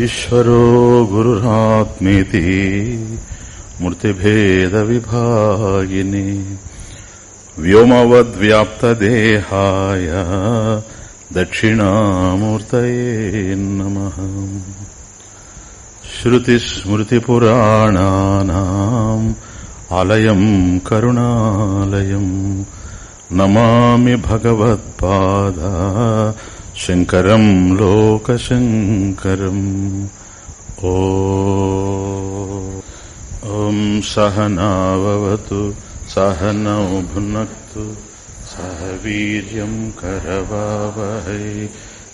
ఈశ్వరో గురురాత్మేతి మూర్తిభేద విభాగిని వ్యోమవద్వ్యాప్తదేహాయ దక్షిణామూర్తయే నమ. శ్రుతిస్మృతిపురాణానాం ఆలయం కరుణాలయం నమామి భగవత్పాద శంకరం లోకశంకరం. ఓం సహనావతు సహనౌ భునక్తు సహ వీర్యం కరవావహై.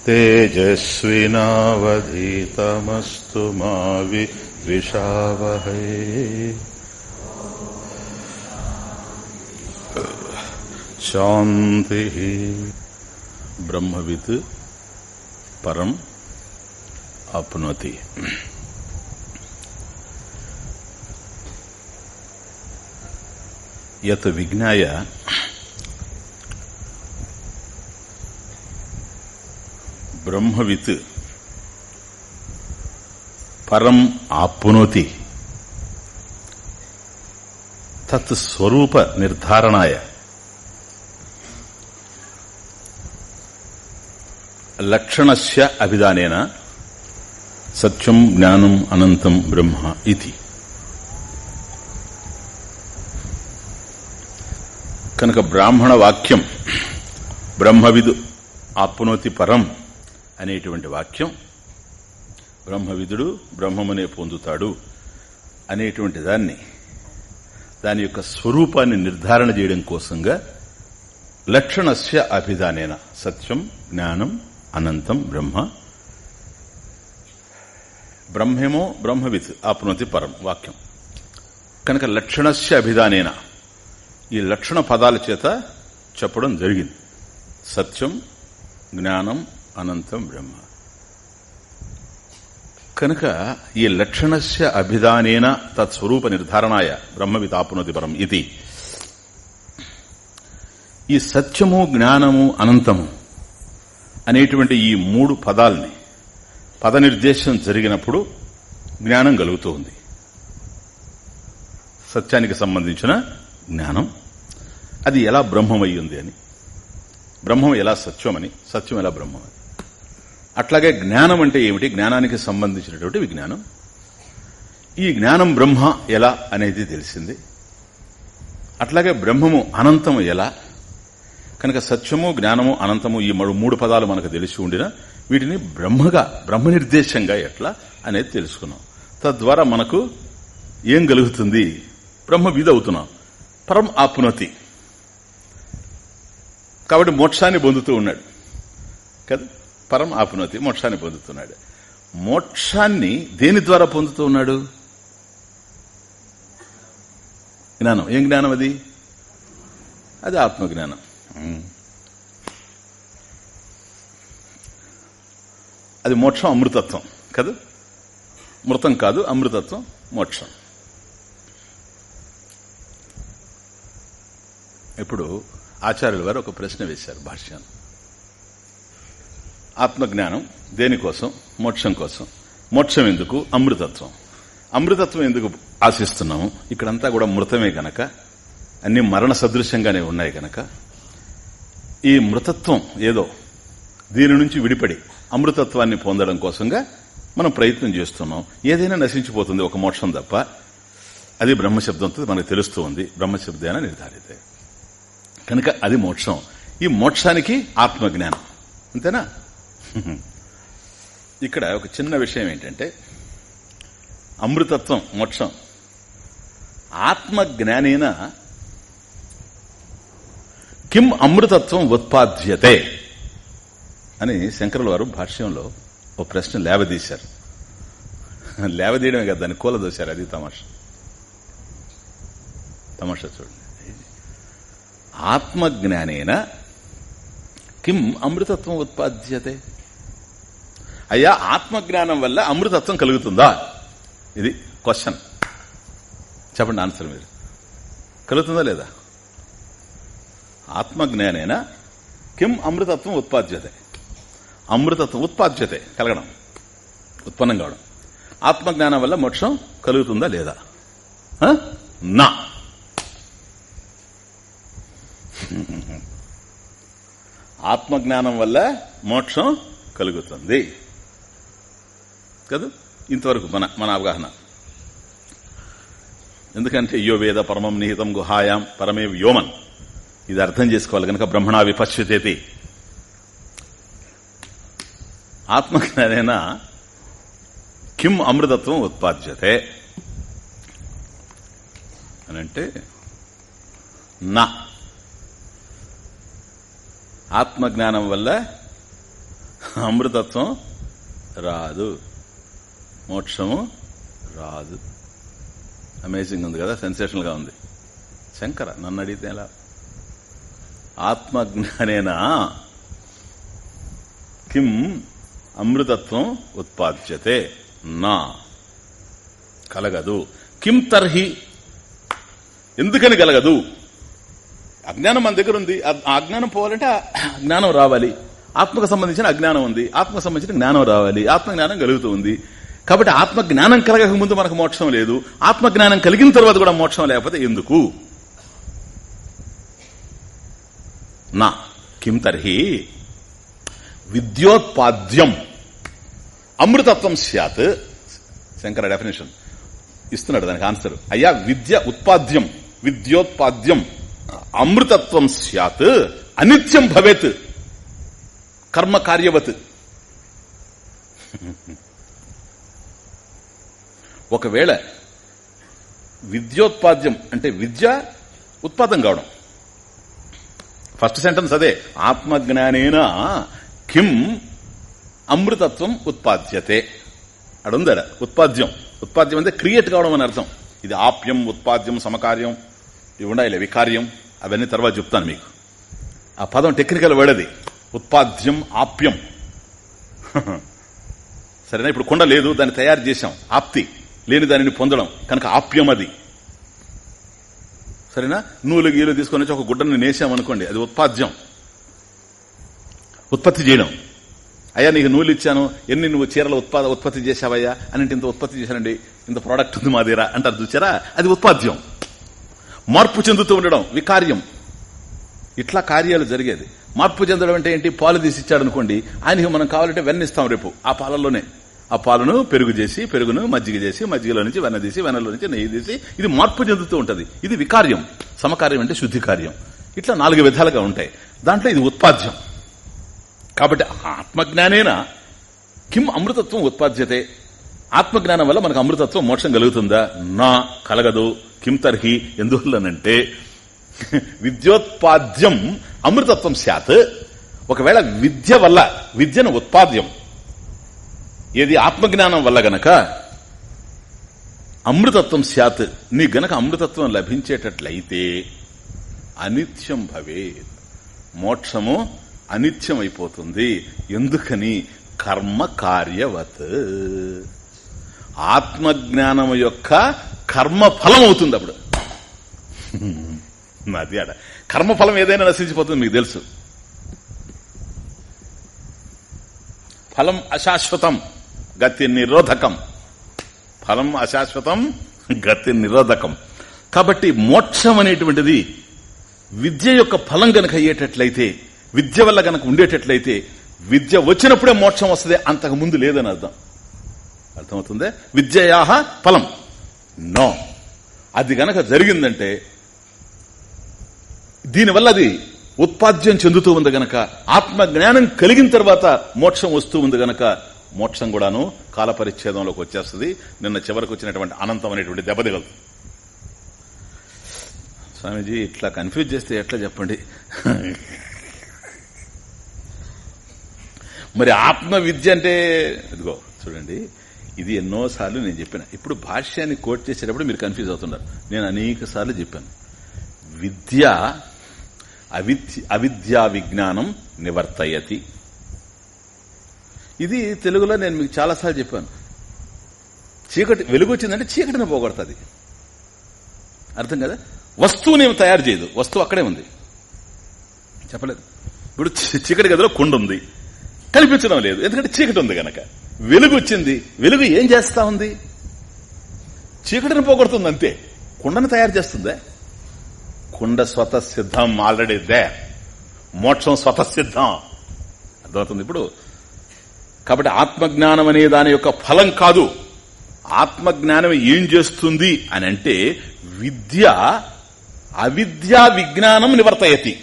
తేజస్వినావధీతమస్తు మా విద్విషావహై. శాంతి. బ్రహ్మవిత్ పరం ఆప్నోతి యత్ విజ్ఞాయ బ్రహ్మవిత్ పరం ఆప్నోతి. తత్ స్వరూప నిర్ధారణాయ. లక్షణస్య అభిధానేన సత్యం జ్ఞానం అనంతం బ్రహ్మ ఇది. కనుక బ్రాహ్మణ వాక్యం బ్రహ్మవిదు ఆప్నోతి పరం అనేటువంటి వాక్యం బ్రహ్మవిదుడు బ్రహ్మమునే పొందుతాడు అనేటువంటి దాన్ని దాని యొక్క స్వరూపాన్ని నిర్ధారణ చేయడం కోసంగా లక్షణస్య అభిధానేన సత్యం జ్ఞానం అనంతం బ్రహ్మ. బ్రహ్మేమో బ్రహ్మవిత్ ఆప్నోతి పరం వాక్యం. కనుక లక్షణస్య అభిధానేన. ఈ లక్షణ పదాల చేత చెప్పడం జరిగింది. సత్యం జ్ఞానం అనంతం బ్రహ్మ. కనుక ఈ లక్షణస్య అభిధానేన తత్స్వరూప నిర్ధారణాయ బ్రహ్మవిత్ ఆప్నోతి పరం ఇది. ఈ సత్యము జ్ఞానము అనంతము అనేటువంటి ఈ మూడు పదాల్ని పద నిర్దేశం జరిగినప్పుడు జ్ఞానం కలుగుతూ ఉంది. సత్యానికి సంబంధించిన జ్ఞానం. అది ఎలా బ్రహ్మమయ్యింది అని. బ్రహ్మం ఎలా సత్యమని సత్యం ఎలా బ్రహ్మమని. అట్లాగే జ్ఞానం అంటే ఏమిటి? జ్ఞానానికి సంబంధించినటువంటి విజ్ఞానం. ఈ జ్ఞానం బ్రహ్మ ఎలా అనేది తెలిసింది. అట్లాగే బ్రహ్మము అనంతము ఎలా? కనుక సత్యము జ్ఞానము అనంతము ఈ మూడు పదాలు మనకు తెలిసి ఉండిన వీటిని బ్రహ్మగా బ్రహ్మ నిర్దేశంగా ఎట్లా అనేది తెలుసుకున్నాం. తద్వారా మనకు ఏం కలుగుతుంది? బ్రహ్మ అవుతున్నాం. పరం ఆపునతి. కాబట్టి మోక్షాన్ని పొందుతూ ఉన్నాడు. కదా? పరం ఆపునతి మోక్షాన్ని పొందుతున్నాడు. మోక్షాన్ని దేని ద్వారా పొందుతూ ఉన్నాడు? జ్ఞానం. ఏం జ్ఞానం అది? అది ఆత్మజ్ఞానం. అది మోక్షం అమృతత్వం. కదా? మృతం కాదు అమృతత్వం మోక్షం. ఇప్పుడు ఆచార్యుల వారు ఒక ప్రశ్న వేశారు భాష్యాన్ని ఆత్మజ్ఞానం దేనికోసం? మోక్షం కోసం. మోక్షం ఎందుకు? అమృతత్వం. అమృతత్వం ఎందుకు ఆశిస్తున్నాము? ఇక్కడంతా కూడా మృతమే గనక అన్ని మరణ సదృశ్యంగానే ఉన్నాయి గనక ఈ మృతత్వం ఏదో దీని నుంచి విడిపడి అమృతత్వాన్ని పొందడం కోసంగా మనం ప్రయత్నం చేస్తున్నాం. ఏదైనా నశించిపోతుంది ఒక మోక్షం తప్ప. అది బ్రహ్మశబ్దంతో మనకు తెలుస్తూ ఉంది. బ్రహ్మశబ్దేన నిర్ధారిత. కనుక అది మోక్షం. ఈ మోక్షానికి ఆత్మజ్ఞానం. అంతేనా? ఇక్కడ ఒక చిన్న విషయం ఏంటంటే అమృతత్వం మోక్షం. కిం అమృతత్వం ఉత్పాద్యతే అని శంకరుల వారు భాష్యంలో ఓ ప్రశ్న లేవదీశారు. లేవదీయడమే కదా దాన్ని కూలదోశారు అది తమాష. తమాషా చూడండి. ఆత్మజ్ఞానేన కిం అమృతత్వం ఉత్పాద్యతే. అయ్యా ఆత్మజ్ఞానం వల్ల అమృతత్వం కలుగుతుందా? ఇది క్వశ్చన్. చెప్పండి ఆన్సర్ మీరు. కలుగుతుందా లేదా? ఆత్మజ్ఞానేన? కిం అమృతత్వం ఉత్పాద్యతే? అమృతత్వం ఉత్పాద్యతే కలగడం ఉత్పన్నం కావడం. ఆత్మజ్ఞానం వల్ల మోక్షం కలుగుతుందా లేదా? ఆ? నా. ఆత్మజ్ఞానం వల్ల మోక్షం కలుగుతుంది. కదా? ఇంతవరకు మన మన అవగాహన. ఎందుకంటే యో వేద పరమం నిహితం గుహాయాం పరమే వ్యోమన్. ఇది అర్థం చేసుకోవాలి. కనుక బ్రహ్మణా విపశ్యతేతి. ఆత్మజ్ఞానేన కిం అమృతత్వం ఉత్పాద్యతే. అనంటే నా. ఆత్మజ్ఞానం వల్ల అమృతత్వం రాదు. మోక్షము రాదు. అమేజింగ్ ఉంది కదా సెన్సేషనల్గా ఉంది. శంకర నన్ను అడిగితే ఎలా? ఆత్మజ్ఞానేనా కిం అమృతత్వం ఉత్పాద్యతే? నా. కలగదు. కిం తర్హి? ఎందుకని కలగదు? అజ్ఞానం మన దగ్గర ఉంది. ఆ అజ్ఞానం పోవాలంటే జ్ఞానం రావాలి. ఆత్మకు సంబంధించిన అజ్ఞానం ఉంది. ఆత్మకు సంబంధించిన జ్ఞానం రావాలి. ఆత్మజ్ఞానం కలుగుతుంది కలుగుతూ ఉంది. కాబట్టి ఆత్మజ్ఞానం కలగక ముందు మనకు మోక్షం లేదు. ఆత్మజ్ఞానం కలిగిన తర్వాత కూడా మోక్షం లేకపోతే ఎందుకు? నా కిం తర్హి? విద్యోత్పాద్యం. అమృతత్వం సత్ శంకర డెఫినేషన్ ఇస్తున్నాడు దానికి ఆన్సర్ అయ్యా విద్య ఉత్పాద్యం. విద్యోత్పాద్యం. అమృతత్వం సత్ అనిత్యం భవేత్. కర్మ కార్యవత్. ఒకవేళ విద్యోత్పాద్యం అంటే విద్య ఉత్పాదం కావడం. ఫస్ట్ సెంటెన్స్ అదే ఆత్మజ్ఞానేన కిం అమృతత్వం ఉత్పాద్యతే. అడుందడ ఉత్పాద్యం. ఉత్పాద్యం అంటే క్రియేట్ కావడం అని అర్థం. ఇది ఆప్యం ఉత్పాద్యం సమకార్యం. ఇవి ఉండాలి వికార్యం. అవన్నీ తర్వాత చెప్తాను మీకు. ఆ పదం టెక్నికల్ వర్డ్ అది. ఉత్పాద్యం ఆప్యం. సరేనా? ఇప్పుడు కొండ లేదు దాన్ని తయారు చేశాం. ఆప్తి. లేని దానిని పొందడం. కనుక ఆప్యం అది. సరేనా? నూలు గీలు తీసుకొని వచ్చి ఒక గుడ్డను నేసామనుకోండి అది ఉత్పాద్యం. ఉత్పత్తి చేయడం. అయ్యా నీకు నూలు ఇచ్చాను ఎన్ని నువ్వు చీరలు ఉత్పాద ఉత్పత్తి చేశావయ్యా? అని ఇంత ఉత్పత్తి చేశానండి ఇంత ప్రోడక్ట్ ఉంది మా దగ్గర అంటారు చూచారా అది ఉత్పాద్యం. మార్పు చెందుతూ ఉండడం వికార్యం. ఇట్లా కార్యాలు జరిగేది. మార్పు చెందడం అంటే ఏంటి? పాలు తీసి ఇచ్చాడు అనుకోండి ఆయనకి మనం కావాలంటే వెన్న ఇస్తాం రేపు ఆ పాలల్లోనే. ఆ పాలను పెరుగు చేసి పెరుగును మజ్జిగ చేసి మజ్జిగలో నుంచి వెన్న తీసి వెన్నలో నుంచి నెయ్యి తీసి ఇది మార్పు చెందుతూ ఉంటుంది. ఇది వికార్యం. సమకార్యం అంటే శుద్ధి కార్యం. ఇట్లా నాలుగు విధాలుగా ఉంటాయి. దాంట్లో ఇది ఉత్పాద్యం. కాబట్టి ఆత్మజ్ఞానేన కిం అమృతత్వం ఉత్పాద్యతే? ఆత్మజ్ఞానం వల్ల మనకు అమృతత్వం మోక్షం కలుగుతుందా? నా కలగదు. కిం తర్హి? ఎందువల్లనంటే విద్యోత్పాద్యం అమృతత్వం శాత్ ఒకవేళ విద్య వల్ల విద్యను ఉత్పాద్యం. ఏది ఆత్మజ్ఞానం వల్ల గనక అమృతత్వం శాత్ నీ గనక అమృతత్వం లభించేటట్లయితే అనిత్యం భవే మోక్షము అనిత్యం అయిపోతుంది ఎందుకని? కర్మ కార్యవత్. ఆత్మజ్ఞానం యొక్క కర్మ ఫలం అవుతుంది అప్పుడు. అది ఆడ. కర్మఫలం ఏదైనా నశించిపోతుంది మీకు తెలుసు. ఫలం అశాశ్వతం. గతి నిరోధకం ఫలం అశాశ్వతం గతి నిరోధకం కాబట్టి మోక్షం అనేటువంటిది విద్య యొక్క ఫలం గనక అయ్యేటట్లయితే విద్య వల్ల గనక ఉండేటట్లయితే విద్య వచ్చినప్పుడే మోక్షం వస్తుంది అంతకు ముందు లేదని అర్థం. అర్థమవుతుంది? విద్యయాహ ఫలం. నో. అది గనక జరిగిందంటే దీనివల్ల అది ఉత్పాద్యం చెందుతూ ఉంది గనక ఆత్మ జ్ఞానం కలిగిన తర్వాత మోక్షం వస్తూ ఉంది గనక మోక్షం కూడాను కాల పరిచ్ఛేదంలోకి వచ్చేస్తుంది. నిన్న చివరికి వచ్చినటువంటి అనంతం అనేటువంటి దెబ్బదిగలు స్వామీజీ ఇట్లా కన్ఫ్యూజ్ చేస్తే ఎట్లా చెప్పండి? మరి ఆత్మ విద్య అంటే ఇదిగో చూడండి ఇది ఎన్నోసార్లు నేను చెప్పిన. ఇప్పుడు భాష్యాన్ని కోట్ చేసేటప్పుడు మీరు కన్ఫ్యూజ్ అవుతున్నారు. నేను అనేక సార్లు చెప్పాను. విద్య అవిద్య అవిద్యా విజ్ఞానం నివర్తయతి. ఇది తెలుగులో నేను మీకు చాలాసార్లు చెప్పాను. చీకటి వెలుగు వచ్చిందంటే చీకటిని పోగొడుతుంది. అర్థం కదా? వస్తువుని తయారు చేయదు. వస్తువు అక్కడే ఉంది. చెప్పలేదు. ఇప్పుడు చీకటి గదిలో కుండ ఉంది. కనిపించడం లేదు. ఎందుకంటే చీకటి ఉంది గనక. వెలుగు వచ్చింది వెలుగు ఏం చేస్తా ఉంది? చీకటిని పోగొడుతుంది అంతే. కుండను తయారు చేస్తుందే? కుండ స్వత సిద్ధం ఆల్రెడీ దే. మోక్షం స్వత సిద్ధం అర్థమవుతుంది ఇప్పుడు? కాబట్టి ఆత్మజ్ఞానం అనే దాని యొక్క ఫలం కాదు. ఆత్మజ్ఞానం ఏం చేస్తుంది అని అంటే విద్య అవిద్యా విజ్ఞానం నివర్తయతి.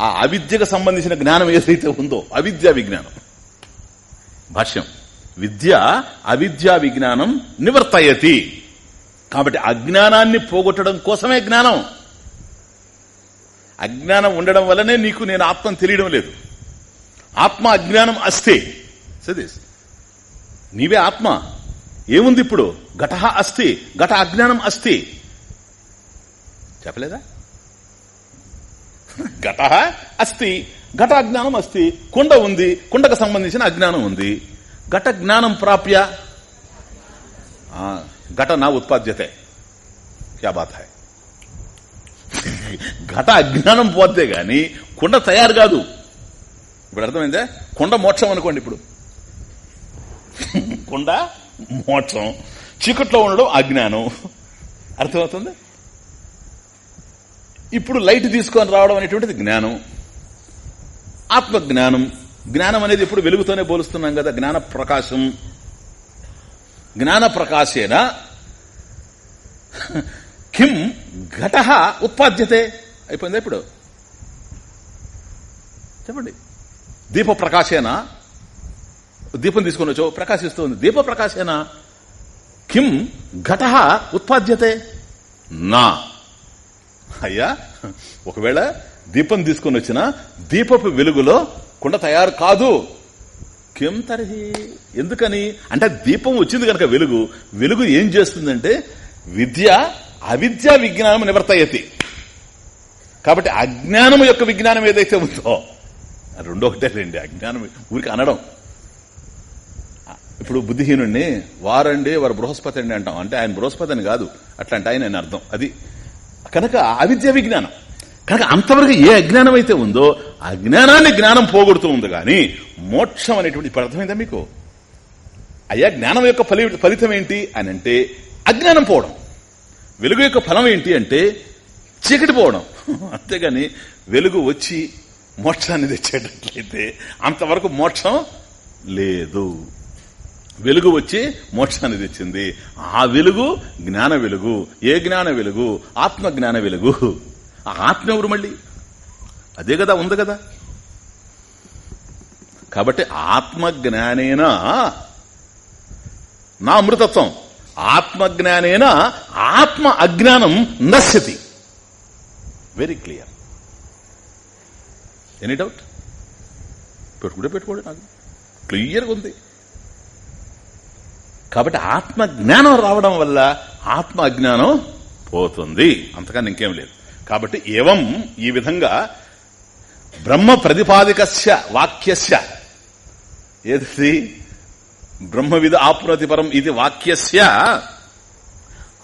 ఆ అవిద్యకు సంబంధించిన జ్ఞానం ఏదైతే ఉందో అవిద్యా విజ్ఞానం. భాష్యం విద్య అవిద్యా విజ్ఞానం నివర్తయతి. కాబట్టి అజ్ఞానాన్ని పోగొట్టడం కోసమే జ్ఞానం. అజ్ఞానం ఉండడం వల్లనే నీకు నేను ఆత్మను తెలియడం లేదు. ఆత్మ అజ్ఞానం అస్తే సదీస్ నీవే ఆత్మ. ఏముంది ఇప్పుడు? ఘట అస్తి ఘట అజ్ఞానం అస్తి చెప్పలేదా? ఘట అస్తి ఘట అజ్ఞానం అస్తి కుండ ఉంది. కుండకు సంబంధించిన అజ్ఞానం ఉంది. ఘట జ్ఞానం ప్రాప్య. ఘట నా ఉత్పాద్యతే. క్యా బాత్ హై? ఘట అజ్ఞానం పోతే గాని కుండ తయారు కాదు. ఇప్పుడు అర్థమైందా? కుండ మోక్షం అనుకోండి ఇప్పుడు. కుండ? మోక్షం. చీకట్లో ఉండడం అజ్ఞానం. అర్థమవుతుంది? ఇప్పుడు లైట్ తీసుకొని రావడం అనేటువంటిది జ్ఞానం. ఆత్మజ్ఞానం. జ్ఞానం అనేది ఎప్పుడు వెలుగుతోనే పోలుస్తున్నాం కదా జ్ఞాన ప్రకాశం. జ్ఞాన ప్రకాశేన కిం ఘట ఉత్పాద్యతే. అయిపోయిందా ఇప్పుడు? చెప్పండి. దీప ప్రకాశేనా దీపం తీసుకొని వచ్చావు ప్రకాశిస్తుంది. దీప ప్రకాశేనా కిం ఘట ఉత్పాద్యతే? నా. అయ్యా ఒకవేళ దీపం తీసుకొని వచ్చిన దీపపు వెలుగులో కుండ తయారు కాదు. కిం తరహి? ఎందుకని? అంటే దీపం వచ్చింది కనుక వెలుగు. వెలుగు ఏం చేస్తుందంటే విద్య అవిద్య విజ్ఞానం నివర్తయ్యతి కాబట్టి అజ్ఞానం యొక్క విజ్ఞానం ఏదైతే ఉందో రెండో ఒకటే రండి అజ్ఞానం ఊరికి అనడం. ఇప్పుడు బుద్ధిహీనుణ్ణి వారండి వారు బృహస్పతి అండి అంటాం. అంటే ఆయన బృహస్పతి అని కాదు అట్లా అంటే ఆయన అర్థం. అది కనుక అవిద్య విజ్ఞానం. కనుక అంతవరకు ఏ అజ్ఞానం అయితే ఉందో అజ్ఞానాన్ని జ్ఞానం పోగొడుతూ ఉంది కానీ మోక్షం అనేటువంటి అర్థమైందా మీకు? అయ్యా జ్ఞానం యొక్క ఫలి ఫలితం ఏంటి అని అంటే అజ్ఞానం పోవడం. వెలుగు యొక్క ఫలం ఏంటి అంటే చీకటి పోవడం. అంతేగాని వెలుగు వచ్చి మోక్షాన్ని తెచ్చేటట్లయితే అంతవరకు మోక్షం లేదు. వెలుగు వచ్చి మోక్షాన్ని తెచ్చింది. ఆ వెలుగు జ్ఞాన వెలుగు. ఏ జ్ఞాన వెలుగు? ఆత్మ జ్ఞాన వెలుగు ఆత్మ ఎవరు మళ్ళీ? అదే కదా ఉంది కదా. కాబట్టి ఆత్మజ్ఞానేనా నా అమృతత్వం. ఆత్మజ్ఞానేన ఆత్మ అజ్ఞానం నశ్యతి. వెరీ క్లియర్ ఎనీ డౌట్ పెట్టుకుంటే పెట్టుకోడు నాకు. క్లియర్గా ఉంది. కాబట్టి ఆత్మ జ్ఞానం రావడం వల్ల ఆత్మ అజ్ఞానం పోతుంది. అంతకన్నా ఇంకేం లేదు. కాబట్టి ఏవం ఈ విధంగా బ్రహ్మ ప్రతిపాదికస్య వాక్యస్య. ఏది? బ్రహ్మవిద ఆప్నోతి పరం ఇది వాక్యస్య.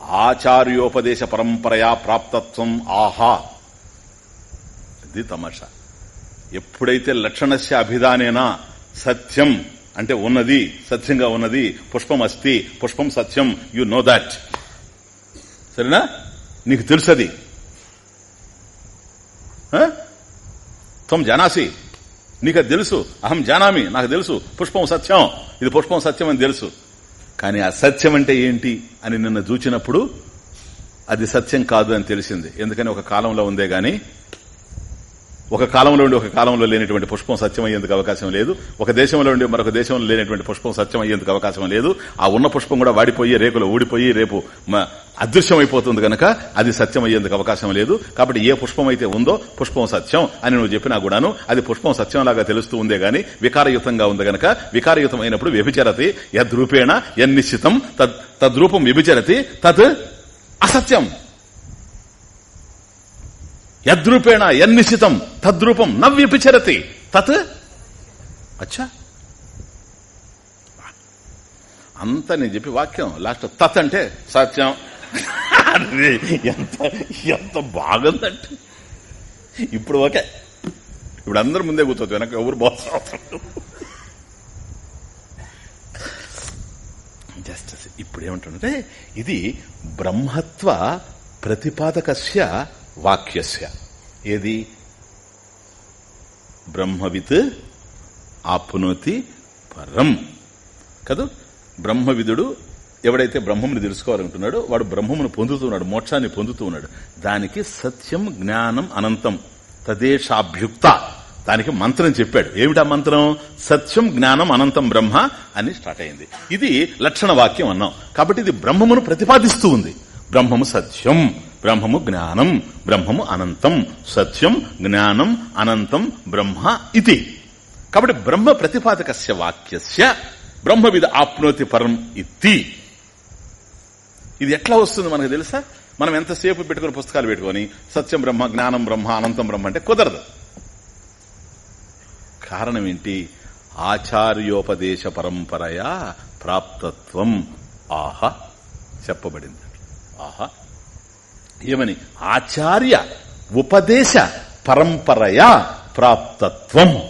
ఆచార్యోపదేశ పరంపరయా ప్రాప్తత్వం ఆహా. ఇది తమాషా. ఎప్పుడైతే లక్షణస్య అభిధానేనా సత్యం అంటే ఉన్నది సత్యంగా ఉన్నది పుష్పం అస్తి పుష్పం సత్యం యు నో దాట్ సరేనా? నీకు తెలుసది. ఆ? త్వం జానాసి. నీకు అది తెలుసు. అహం జానామి నాకు తెలుసు. పుష్పం సత్యం. ఇది పుష్పం సత్యం అని తెలుసు. కానీ ఆ సత్యం అంటే ఏంటి అని నిన్న చూచినప్పుడు అది సత్యం కాదు అని తెలిసింది. ఎందుకని ఒక కాలంలో ఉందే గాని ఒక కాలంలో ఉండి ఒక కాలంలో లేనటువంటి పుష్పం సత్యమయ్యేందుకు అవకాశం లేదు. ఒక దేశంలో ఉండి మరొక దేశంలో లేనటువంటి పుష్పం సత్యమయ్యేందుకు అవకాశం లేదు. ఆ ఉన్న పుష్పం కూడా వాడిపోయి రేకులు ఊడిపోయి రేపు అదృశ్యమైపోతుంది కనుక అది సత్యం అయ్యేందుకు అవకాశం లేదు. కాబట్టి ఏ పుష్పం అయితే ఉందో పుష్పం సత్యం అని నువ్వు చెప్పినా కూడాను అది పుష్పం సత్యం లాగా తెలుస్తూ ఉందే గాని వికారయుతంగా ఉంది గనక వికారయుతం అయినప్పుడు వ్యభిచరతి యద్రూపేణ యన్నిశ్చితం. తద్ తద్రూపం వ్యభిచరతి తద్ అసత్యం. యద్రూపేణ యన్నిశితం తద్రూపం నవ్యపిచరతి తత్? అచ్చా. అంత నేను చెప్పి వాక్యం లాస్ట్ తత్ అంటే సత్యం. ఎంత ఎంత బాగుందంటే. ఇప్పుడు ఓకే. ఇప్పుడు అందరు ముందే కూర్చోవచ్చు వెనక ఎవరు బాస్ జస్ట్ ఇప్పుడు ఏమంటుంటే ఇది బ్రహ్మత్వ ప్రతిపాదకస్య వాక్యస్య. ఏది? బ్రహ్మవిత్ ఆప్నోతి పరం. కదా? బ్రహ్మవిదుడు ఎవడైతే బ్రహ్మముని తెలుసుకోవాలనుకుంటున్నాడో వాడు బ్రహ్మమును పొందుతున్నాడు మోక్షాన్ని పొందుతూ ఉన్నాడు దానికి సత్యం జ్ఞానం అనంతం. తదేశాభ్యుక్త దానికి మంత్రం చెప్పాడు. ఏమిటా మంత్రం? సత్యం జ్ఞానం అనంతం బ్రహ్మ అని స్టార్ట్ అయింది. ఇది లక్షణ వాక్యం అన్నాం. కాబట్టి ఇది బ్రహ్మమును ప్రతిపాదిస్తూ ఉంది. బ్రహ్మము సత్యం. బ్రహ్మము జ్ఞానం బ్రహ్మము అనంతం సత్యం జ్ఞానం అనంతం బ్రహ్మ ఇది. కాబట్టి బ్రహ్మ ప్రతిపాదకస్య వాక్యస్య బ్రహ్మవిద ఆప్నోతి పరం ఇత్తి ఇది ఎట్లా వస్తుంది మనకు తెలుసా? మనం ఎంతసేపు పెట్టుకుని పుస్తకాలు పెట్టుకొని సత్యం బ్రహ్మ జ్ఞానం బ్రహ్మ అనంతం బ్రహ్మ అంటే కుదరదు. కారణం ఏంటి ఆచార్యోపదేశ పరంపరయా ప్రాప్తత్వం. ఆహ చెప్పబడింది. ఆహా ఏమని? ఆచార్య ఉపదేశ పరంపరయా ప్రాప్తత్వం.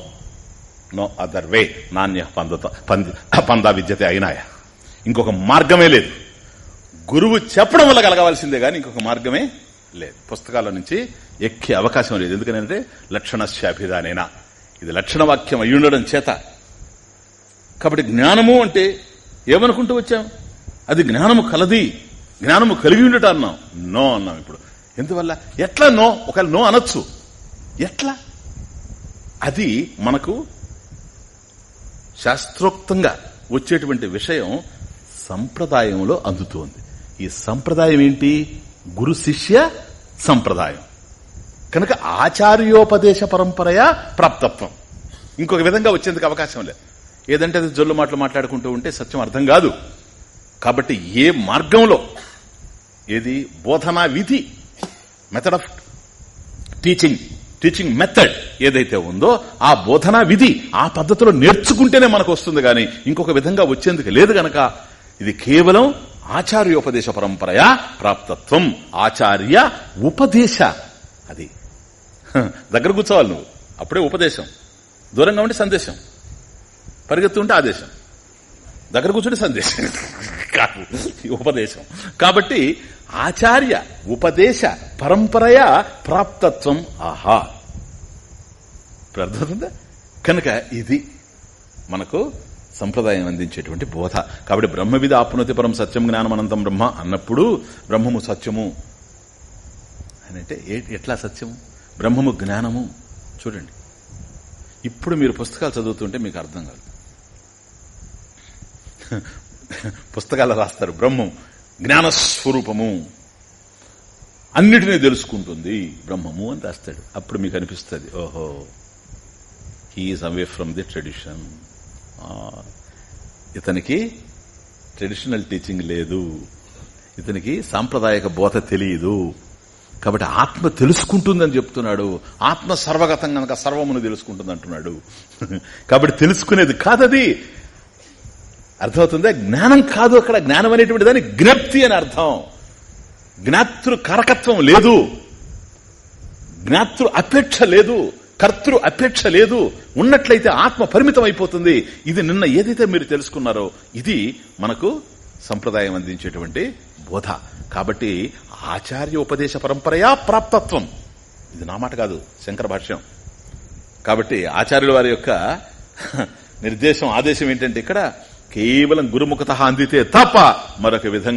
నో అదర్ వే నాణ్య పందత పందా విద్యతే అయినాయ. ఇంకొక మార్గమే లేదు. గురువు చెప్పడం వల్ల కలగవలసిందే కానీ ఇంకొక మార్గమే లేదు. పుస్తకాల నుంచి ఎక్కే అవకాశం లేదు. ఎందుకంటే లక్షణశాభిధానేనా ఇది లక్షణ వాక్యం ఉండడం చేత. కాబట్టి జ్ఞానము అంటే ఏమనుకుంటూ వచ్చాం? అది జ్ఞానము కలది. జ్ఞానము కలిగి ఉండటం అన్నాం. నో అన్నాం ఇప్పుడు. ఎందువల్ల? ఎట్లా నో? ఒకవేళ నో అనొచ్చు. ఎట్లా? అది మనకు శాస్త్రోక్తంగా వచ్చేటువంటి విషయం సంప్రదాయంలో అందుతోంది. ఈ సంప్రదాయం ఏంటి? గురు శిష్య సంప్రదాయం. కనుక ఆచార్యోపదేశ పరంపరయా ప్రాప్తత్వం. ఇంకొక విధంగా వచ్చేందుకు అవకాశం లేదు. ఏదంటే అది జొల్లు మాటలు మాట్లాడుకుంటూ ఉంటే సత్యం అర్థం కాదు. కాబట్టి ఏ మార్గంలో ఏది? బోధనా విధి. Method of teaching teaching method ఏదైతే ఉందో ఆ బోధనా విధి ఆ పద్ధతిలో నేర్చుకుంటేనే మనకు వస్తుంది గాని ఇంకొక విధంగా వచ్చేందుకు లేదు గనక. ఇది కేవలం ఆచార్యోపదేశ పరంపరయా? ప్రాప్తత్వం ఆచార్య ఉపదేశ. అది. దగ్గర కూర్చోవాలి నువ్వు. అప్పుడే ఉపదేశం. దూరంగా ఉంటే సందేశం. పరిగెత్తు ఉంటే ఆదేశం. దగ్గర కూర్చుని సందేశం. కాదు ఉపదేశం. కాబట్టి ఆచార్య ఉపదేశ పరంపరయా ప్రాప్తత్వం. ఆహా. ఇప్పుడు అర్థమవుతుందా? కనుక ఇది మనకు సంప్రదాయం అందించేటువంటి బోధ. కాబట్టి బ్రహ్మవిధ ఆప్నోతి పరం సత్యం జ్ఞానం అనంతం బ్రహ్మ అన్నప్పుడు బ్రహ్మము సత్యము. అని అంటే ఎట్లా సత్యము? బ్రహ్మము జ్ఞానము. చూడండి. ఇప్పుడు మీరు పుస్తకాలు చదువుతుంటే మీకు అర్థం కాదు. పుస్తకాలు రాస్తారు. బ్రహ్మం. జ్ఞానస్వరూపము. అన్నిటినీ తెలుసుకుంటుంది బ్రహ్మము అని రాస్తాడు. అప్పుడు మీకు అనిపిస్తుంది ఓహో he's away from the tradition ఇతనికి ట్రెడిషనల్ టీచింగ్ లేదు. ఇతనికి సాంప్రదాయక బోధ తెలియదు కాబట్టి ఆత్మ తెలుసుకుంటుందని చెప్తున్నాడు. ఆత్మ సర్వగతం కనుక సర్వమును తెలుసుకుంటుంది అంటున్నాడు కాబట్టి తెలుసుకునేది కాదది. అర్థమవుతుందా? జ్ఞానం కాదు అక్కడ. జ్ఞానం అనేటువంటి దాని జ్ఞప్తి అని అర్థం. జ్ఞాతృ కారకత్వం లేదు. జ్ఞాతృ అపేక్ష లేదు. కర్తృ అపేక్ష లేదు. ఉన్నట్లయితే ఆత్మ పరిమితం అయిపోతుంది ఇది నిన్న ఏదైతే మీరు తెలుసుకున్నారో ఇది మనకు సంప్రదాయం అందించేటువంటి బోధ. కాబట్టి ఆచార్య ఉపదేశ పరంపరయా ప్రాప్తత్వం. ఇది నా మాట కాదు శంకర భాష్యం. కాబట్టి ఆచార్యుల వారి యొక్క నిర్దేశం ఆదేశం ఏంటంటే ఇక్కడ కేవలం గురుముఖత అందితే తప్ప మరొక విధంగా